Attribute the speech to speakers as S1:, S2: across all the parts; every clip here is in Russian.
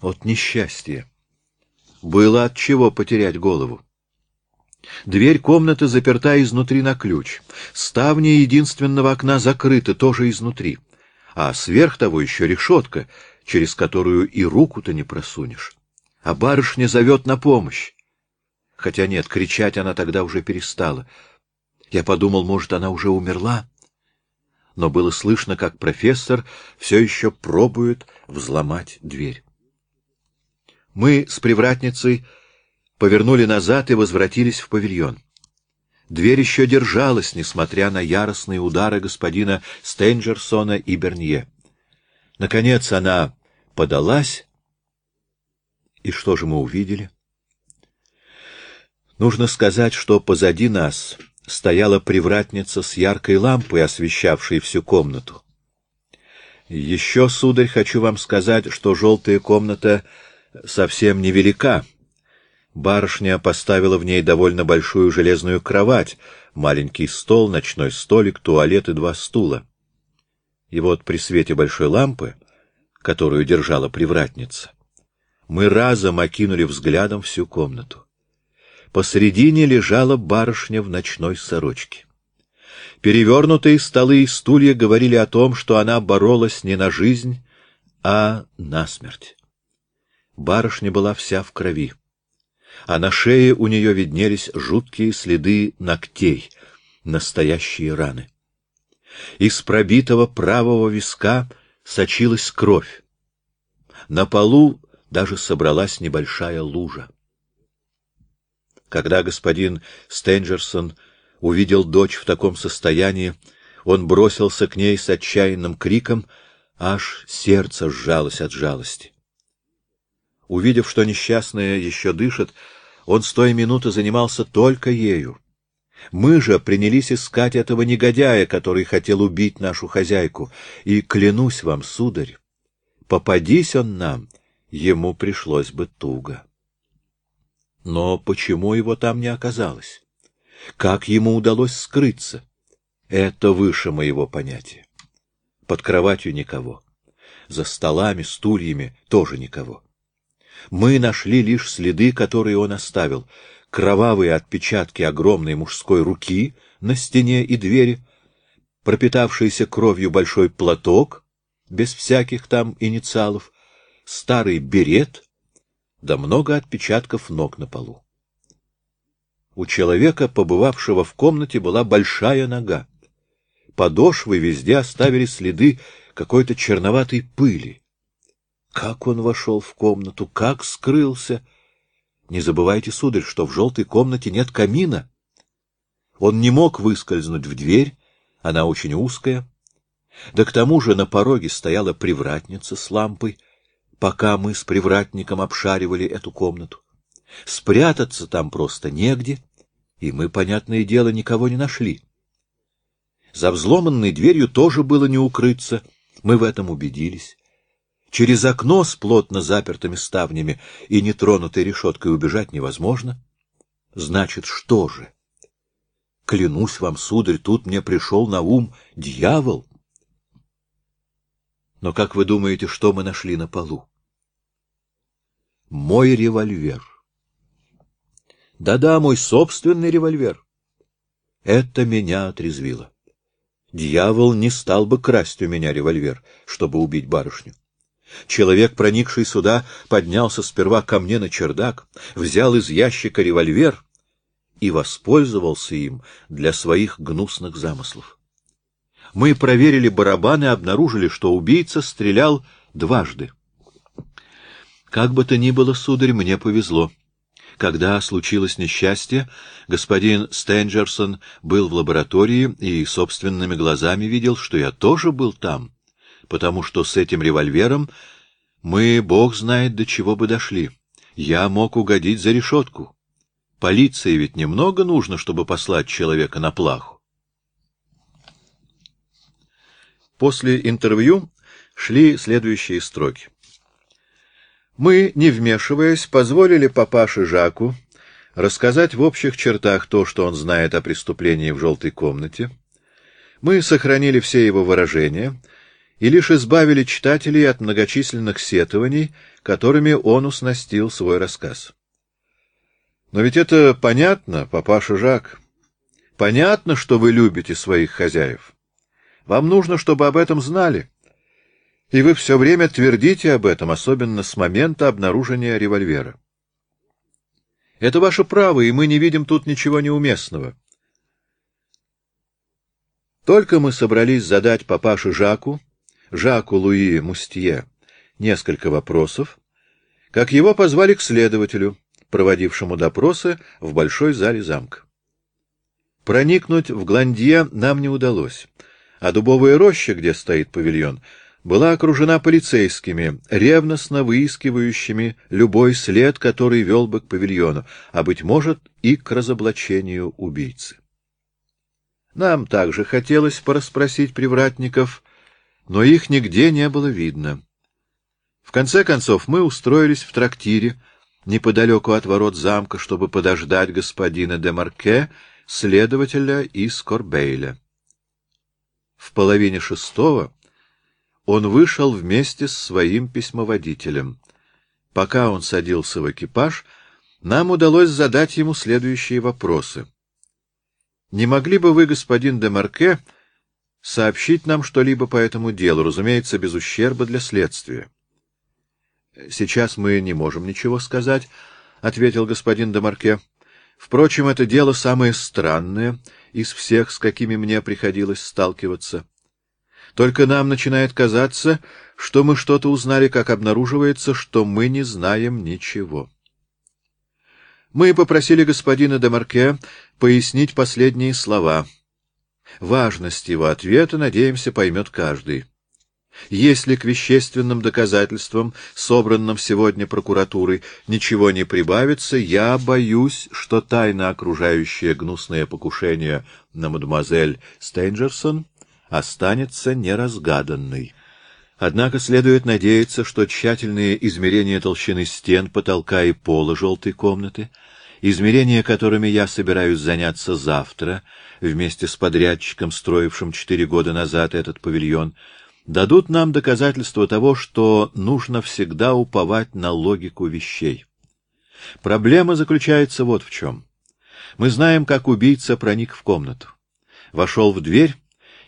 S1: от несчастья. Было от чего потерять голову. Дверь комнаты заперта изнутри на ключ. Ставни единственного окна закрыты тоже изнутри. А сверх того еще решетка, через которую и руку-то не просунешь. А барышня зовет на помощь. Хотя нет, кричать она тогда уже перестала. Я подумал, может, она уже умерла. Но было слышно, как профессор все еще пробует взломать дверь. Мы с привратницей повернули назад и возвратились в павильон. Дверь еще держалась, несмотря на яростные удары господина Стенджерсона и Бернье. Наконец она подалась, и что же мы увидели? Нужно сказать, что позади нас стояла привратница с яркой лампой, освещавшей всю комнату. Еще, сударь, хочу вам сказать, что желтая комната совсем невелика. Барышня поставила в ней довольно большую железную кровать, маленький стол, ночной столик, туалет и два стула. И вот при свете большой лампы, которую держала привратница, мы разом окинули взглядом всю комнату. Посредине лежала барышня в ночной сорочке. Перевернутые столы и стулья говорили о том, что она боролась не на жизнь, а на смерть. Барышня была вся в крови, а на шее у нее виднелись жуткие следы ногтей, настоящие раны. Из пробитого правого виска сочилась кровь. На полу даже собралась небольшая лужа. Когда господин Стенджерсон увидел дочь в таком состоянии, он бросился к ней с отчаянным криком, аж сердце сжалось от жалости. Увидев, что несчастная еще дышит, он с той минуты занимался только ею. Мы же принялись искать этого негодяя, который хотел убить нашу хозяйку, и, клянусь вам, сударь, попадись он нам, ему пришлось бы туго. Но почему его там не оказалось? Как ему удалось скрыться? Это выше моего понятия. Под кроватью никого. За столами, стульями тоже никого. Мы нашли лишь следы, которые он оставил. Кровавые отпечатки огромной мужской руки на стене и двери, пропитавшийся кровью большой платок, без всяких там инициалов, старый берет — да много отпечатков ног на полу. У человека, побывавшего в комнате, была большая нога. Подошвы везде оставили следы какой-то черноватой пыли. Как он вошел в комнату, как скрылся! Не забывайте, сударь, что в желтой комнате нет камина. Он не мог выскользнуть в дверь, она очень узкая. Да к тому же на пороге стояла привратница с лампой, пока мы с привратником обшаривали эту комнату. Спрятаться там просто негде, и мы, понятное дело, никого не нашли. За взломанной дверью тоже было не укрыться, мы в этом убедились. Через окно с плотно запертыми ставнями и нетронутой решеткой убежать невозможно. Значит, что же? Клянусь вам, сударь, тут мне пришел на ум дьявол. Но как вы думаете, что мы нашли на полу? Мой револьвер. Да-да, мой собственный револьвер. Это меня отрезвило. Дьявол не стал бы красть у меня револьвер, чтобы убить барышню. Человек, проникший сюда, поднялся сперва ко мне на чердак, взял из ящика револьвер и воспользовался им для своих гнусных замыслов. Мы проверили барабан и обнаружили, что убийца стрелял дважды. Как бы то ни было, сударь, мне повезло. Когда случилось несчастье, господин Стенджерсон был в лаборатории и собственными глазами видел, что я тоже был там, потому что с этим револьвером мы, бог знает, до чего бы дошли. Я мог угодить за решетку. Полиции ведь немного нужно, чтобы послать человека на плаху. После интервью шли следующие строки. Мы, не вмешиваясь, позволили папаше Жаку рассказать в общих чертах то, что он знает о преступлении в желтой комнате. Мы сохранили все его выражения и лишь избавили читателей от многочисленных сетований, которыми он уснастил свой рассказ. Но ведь это понятно, папаша Жак. Понятно, что вы любите своих хозяев. Вам нужно, чтобы об этом знали. И вы все время твердите об этом, особенно с момента обнаружения револьвера. Это ваше право, и мы не видим тут ничего неуместного. Только мы собрались задать папаше Жаку, Жаку Луи Мустье, несколько вопросов, как его позвали к следователю, проводившему допросы в большой зале замка. Проникнуть в Гландье нам не удалось, а дубовая роща, где стоит павильон, была окружена полицейскими, ревностно выискивающими любой след, который вел бы к павильону, а, быть может, и к разоблачению убийцы. Нам также хотелось порасспросить привратников, но их нигде не было видно. В конце концов мы устроились в трактире, неподалеку от ворот замка, чтобы подождать господина де Марке, следователя из Корбейля. В половине шестого он вышел вместе с своим письмоводителем. Пока он садился в экипаж, нам удалось задать ему следующие вопросы. «Не могли бы вы, господин де Марке, сообщить нам что-либо по этому делу, разумеется, без ущерба для следствия?» «Сейчас мы не можем ничего сказать», — ответил господин де Марке. «Впрочем, это дело самое странное из всех, с какими мне приходилось сталкиваться». Только нам начинает казаться, что мы что-то узнали, как обнаруживается, что мы не знаем ничего. Мы попросили господина Демарке пояснить последние слова. Важность его ответа, надеемся, поймет каждый. Если к вещественным доказательствам, собранным сегодня прокуратурой, ничего не прибавится, я боюсь, что тайна, окружающая гнусное покушение на мадемуазель Стейнджерсон, останется неразгаданной. Однако следует надеяться, что тщательные измерения толщины стен, потолка и пола желтой комнаты, измерения которыми я собираюсь заняться завтра, вместе с подрядчиком, строившим четыре года назад этот павильон, дадут нам доказательство того, что нужно всегда уповать на логику вещей. Проблема заключается вот в чем. Мы знаем, как убийца проник в комнату. Вошел в дверь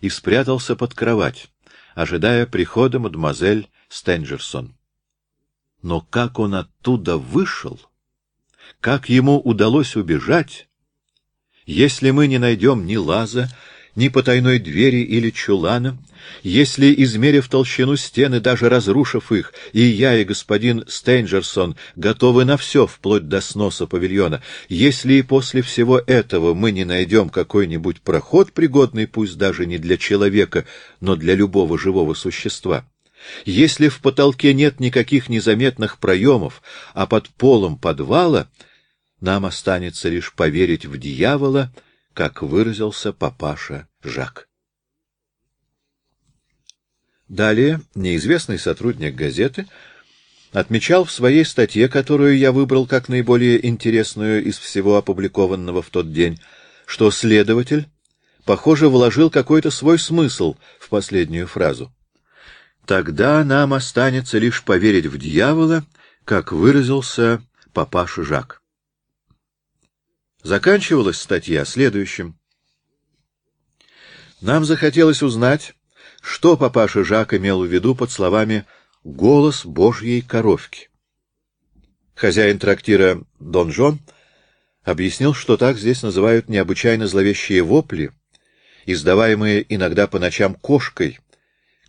S1: и спрятался под кровать, ожидая прихода мадемуазель Стенджерсон. Но как он оттуда вышел, как ему удалось убежать, если мы не найдем ни лаза, ни потайной двери или чулана, если, измерив толщину стены, даже разрушив их, и я, и господин Стейнджерсон готовы на все, вплоть до сноса павильона, если и после всего этого мы не найдем какой-нибудь проход, пригодный пусть даже не для человека, но для любого живого существа, если в потолке нет никаких незаметных проемов, а под полом подвала, нам останется лишь поверить в дьявола, как выразился папаша Жак. Далее неизвестный сотрудник газеты отмечал в своей статье, которую я выбрал как наиболее интересную из всего опубликованного в тот день, что следователь, похоже, вложил какой-то свой смысл в последнюю фразу. Тогда нам останется лишь поверить в дьявола, как выразился папаша Жак. Заканчивалась статья следующим. Нам захотелось узнать, что папаша Жак имел в виду под словами «голос Божьей коровки». Хозяин трактира Дон Жон объяснил, что так здесь называют необычайно зловещие вопли, издаваемые иногда по ночам кошкой,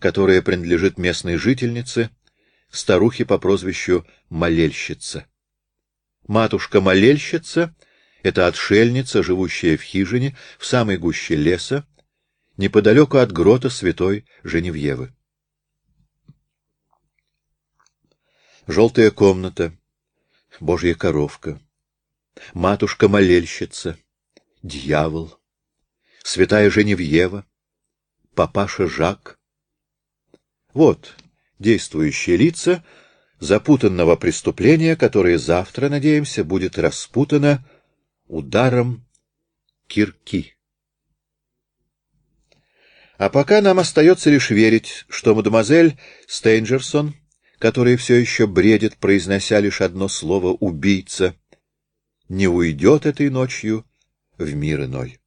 S1: которая принадлежит местной жительнице, старухе по прозвищу Молельщица. Матушка-молельщица — это отшельница, живущая в хижине в самой гуще леса, неподалеку от грота святой Женевьевы. Желтая комната, божья коровка, матушка-молельщица, дьявол, святая Женевьева, папаша Жак. Вот действующие лица запутанного преступления, которое завтра, надеемся, будет распутано ударом кирки. А пока нам остается лишь верить, что мадемуазель Стейнджерсон, которая все еще бредит, произнося лишь одно слово «убийца», не уйдет этой ночью в мир иной.